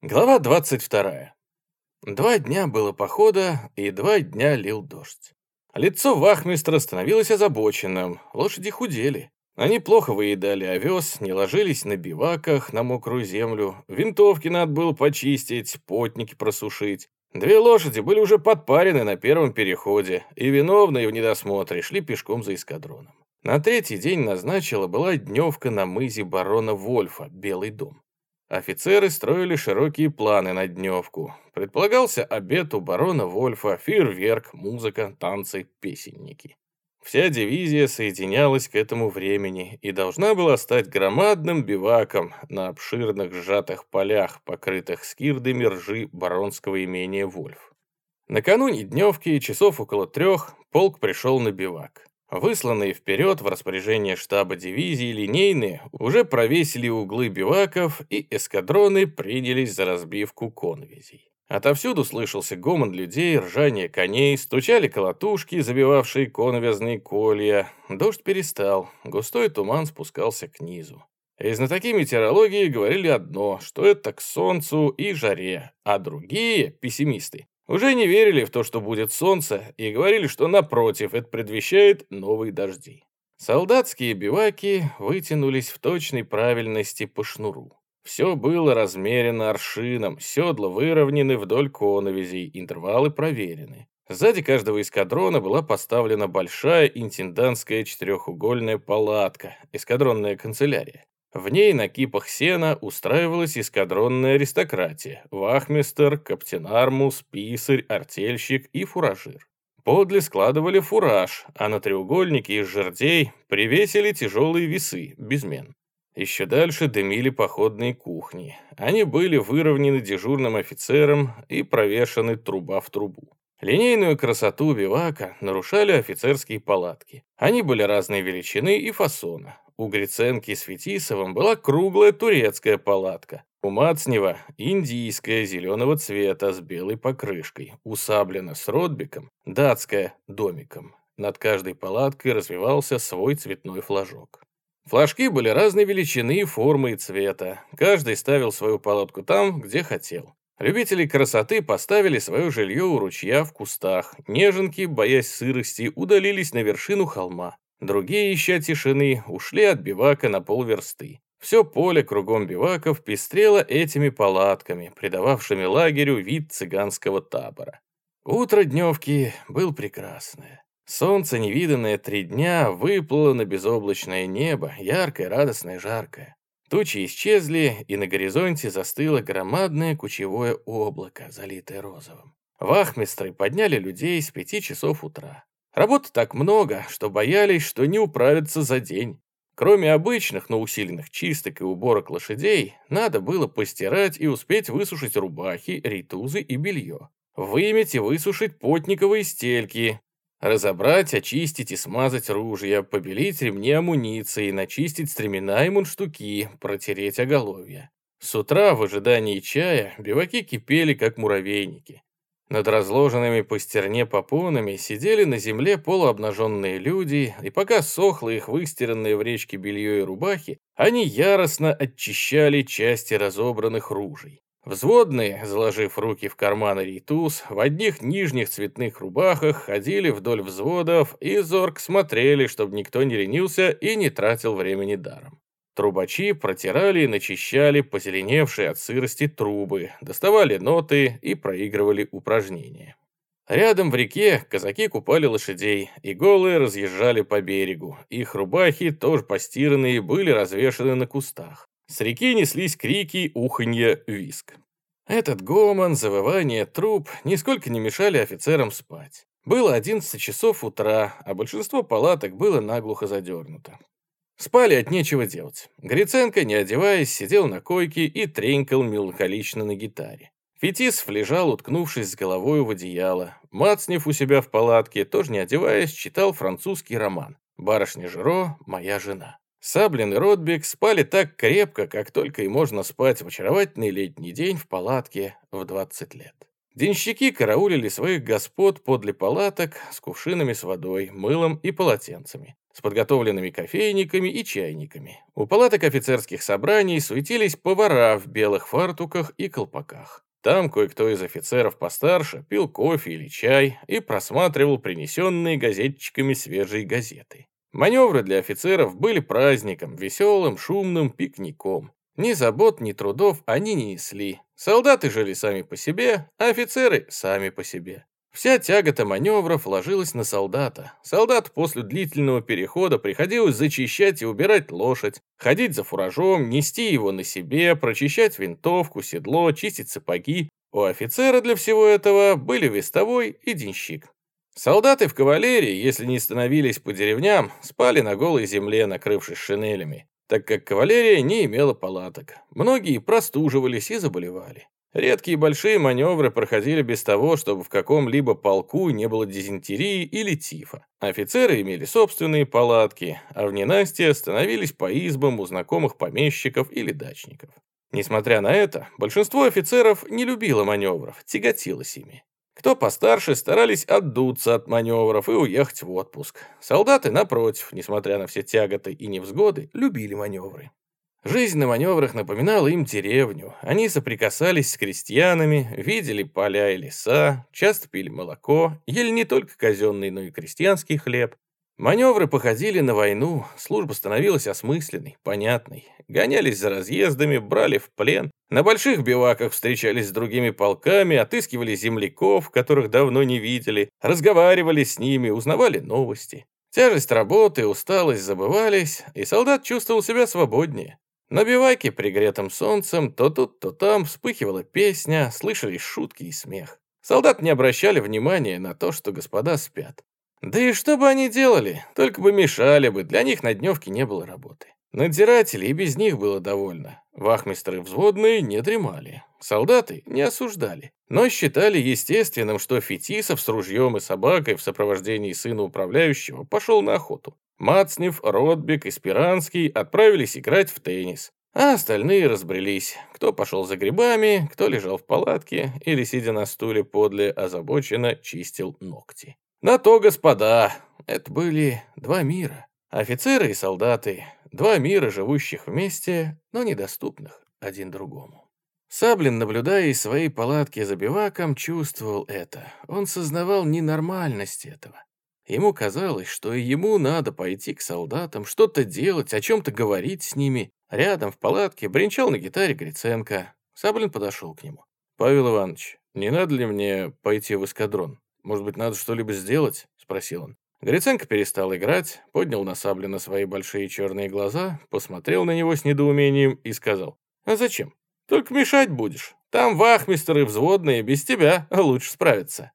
Глава 22. Два дня было похода, и два дня лил дождь. Лицо вахмистра становилось озабоченным, лошади худели. Они плохо выедали овес, не ложились на биваках на мокрую землю, винтовки надо было почистить, потники просушить. Две лошади были уже подпарены на первом переходе, и виновные в недосмотре шли пешком за эскадроном. На третий день назначила была дневка на мызе барона Вольфа, Белый дом. Офицеры строили широкие планы на дневку. Предполагался обед у барона Вольфа, фейерверк, музыка, танцы, песенники. Вся дивизия соединялась к этому времени и должна была стать громадным биваком на обширных сжатых полях, покрытых скирдами ржи баронского имения Вольф. Накануне дневки, часов около трех, полк пришел на бивак. Высланные вперед в распоряжение штаба дивизии линейные уже провесили углы биваков, и эскадроны принялись за разбивку конвизий. Отовсюду слышался гомон людей, ржание коней, стучали колотушки, забивавшие коновязные колья. Дождь перестал, густой туман спускался к низу. И знатоки метеорологии говорили одно, что это к солнцу и жаре, а другие, пессимисты, уже не верили в то, что будет солнце, и говорили, что напротив, это предвещает новые дожди. Солдатские биваки вытянулись в точной правильности по шнуру. Все было размерено аршином, седла выровнены вдоль коновизей, интервалы проверены. Сзади каждого эскадрона была поставлена большая интендантская четырехугольная палатка, эскадронная канцелярия. В ней на кипах сена устраивалась эскадронная аристократия, вахмистер, каптенармус, писарь, артельщик и фуражир. Подле складывали фураж, а на треугольнике из жердей привесили тяжелые весы, безмен. Еще дальше дымили походные кухни. Они были выровнены дежурным офицером и провешаны труба в трубу. Линейную красоту бивака нарушали офицерские палатки. Они были разной величины и фасона. У Гриценки с Фетисовым была круглая турецкая палатка. У Мацнева – индийская зеленого цвета с белой покрышкой. У Саблина с Ротбиком – датская – домиком. Над каждой палаткой развивался свой цветной флажок. Флажки были разной величины, формы и цвета. Каждый ставил свою палатку там, где хотел. Любители красоты поставили свое жилье у ручья в кустах. Неженки, боясь сырости, удалились на вершину холма. Другие, ища тишины, ушли от бивака на полверсты. Все поле кругом биваков пестрело этими палатками, придававшими лагерю вид цыганского табора. Утро дневки было прекрасное. Солнце, невиданное три дня, выплыло на безоблачное небо, яркое, радостное, жаркое. Тучи исчезли, и на горизонте застыло громадное кучевое облако, залитое розовым. Вахмистры подняли людей с пяти часов утра. Работы так много, что боялись, что не управятся за день. Кроме обычных, но усиленных чисток и уборок лошадей, надо было постирать и успеть высушить рубахи, ритузы и белье. Выметь и высушить потниковые стельки, разобрать, очистить и смазать ружья, побелить ремни амуниции, начистить стремена и мундштуки, протереть оголовья. С утра в ожидании чая биваки кипели, как муравейники. Над разложенными по стерне попонами сидели на земле полуобнаженные люди, и пока сохло их выстиранные в речке белье и рубахи, они яростно очищали части разобранных ружей. Взводные, заложив руки в карманы рейтуз, в одних нижних цветных рубахах ходили вдоль взводов и зорк смотрели, чтобы никто не ленился и не тратил времени даром. Трубачи протирали и начищали позеленевшие от сырости трубы, доставали ноты и проигрывали упражнения. Рядом в реке казаки купали лошадей, и голые разъезжали по берегу. Их рубахи, тоже постиранные, были развешаны на кустах. С реки неслись крики, уханье, виск. Этот гомон, завывание труб нисколько не мешали офицерам спать. Было 11 часов утра, а большинство палаток было наглухо задернуто. Спали от нечего делать. Гриценко, не одеваясь, сидел на койке и тренькал меланхолично на гитаре. Фетисов лежал, уткнувшись с головой в одеяло. Мацнев у себя в палатке, тоже не одеваясь, читал французский роман «Барышня Жиро. Моя жена». Саблин и Ротбек спали так крепко, как только и можно спать в очаровательный летний день в палатке в 20 лет. Денщики караулили своих господ подле палаток с кувшинами с водой, мылом и полотенцами. с подготовленными кофейниками и чайниками. У палаток офицерских собраний суетились повара в белых фартуках и колпаках. Там кое-кто из офицеров постарше пил кофе или чай и просматривал принесенные газетчиками свежие газеты. Маневры для офицеров были праздником, веселым, шумным пикником. Ни забот, ни трудов они не несли. Солдаты жили сами по себе, а офицеры сами по себе. Вся тягота маневров ложилась на солдата. Солдат после длительного перехода приходилось зачищать и убирать лошадь, ходить за фуражом, нести его на себе, прочищать винтовку, седло, чистить сапоги. У офицера для всего этого были вестовой и денщик. Солдаты в кавалерии, если не становились по деревням, спали на голой земле, накрывшись шинелями, так как кавалерия не имела палаток. Многие простуживались и заболевали. Редкие большие маневры проходили без того, чтобы в каком-либо полку не было дизентерии или тифа. Офицеры имели собственные палатки, а в ненастье становились по избам у знакомых помещиков или дачников. Несмотря на это, большинство офицеров не любило маневров, тяготилось ими. Кто постарше, старались отдуться от маневров и уехать в отпуск. Солдаты, напротив, несмотря на все тяготы и невзгоды, любили маневры. Жизнь на маневрах напоминала им деревню. Они соприкасались с крестьянами, видели поля и леса, часто пили молоко, ели не только казенный, но и крестьянский хлеб. Маневры походили на войну, служба становилась осмысленной, понятной. Гонялись за разъездами, брали в плен. На больших биваках встречались с другими полками, отыскивали земляков, которых давно не видели, разговаривали с ними, узнавали новости. Тяжесть работы, усталость забывались, и солдат чувствовал себя свободнее. На биваке, пригретым солнцем, то тут, то там вспыхивала песня, слышались шутки и смех. Солдат не обращали внимания на то, что господа спят. Да и что бы они делали, только бы мешали бы, для них на дневке не было работы. Надзиратели и без них было довольно. Вахмистры взводные не дремали. Солдаты не осуждали, но считали естественным, что Фетисов с ружьем и собакой в сопровождении сына управляющего пошел на охоту. Мацнев, Ротбек и Спиранский отправились играть в теннис, а остальные разбрелись. Кто пошел за грибами, кто лежал в палатке или, сидя на стуле подле, озабоченно чистил ногти. На то, господа, это были два мира. Офицеры и солдаты, два мира, живущих вместе, но недоступных один другому. Саблин, наблюдая из своей палатки за биваком, чувствовал это. Он сознавал ненормальность этого. Ему казалось, что и ему надо пойти к солдатам, что-то делать, о чем-то говорить с ними. Рядом в палатке бренчал на гитаре Гриценко. Саблин подошел к нему. «Павел Иванович, не надо ли мне пойти в эскадрон? Может быть, надо что-либо сделать?» — спросил он. Гриценко перестал играть, поднял на Саблина свои большие черные глаза, посмотрел на него с недоумением и сказал. «А зачем? Только мешать будешь. Там вахмистеры взводные без тебя лучше справятся».